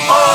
oh.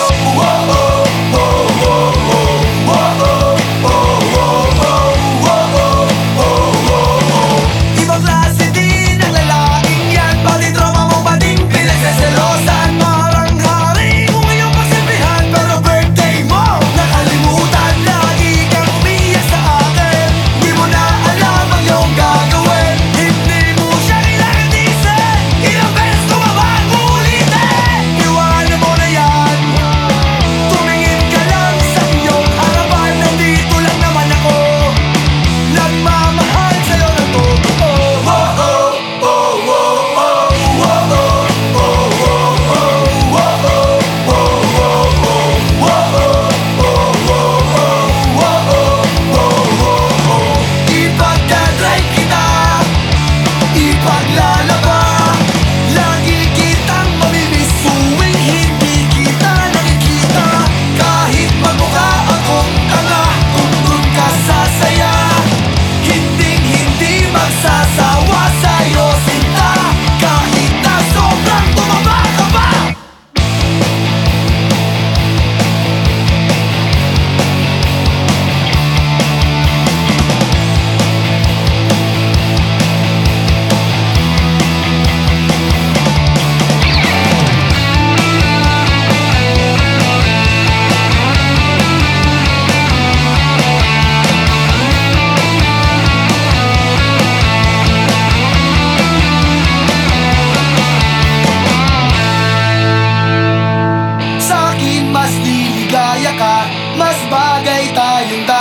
apaga e tá.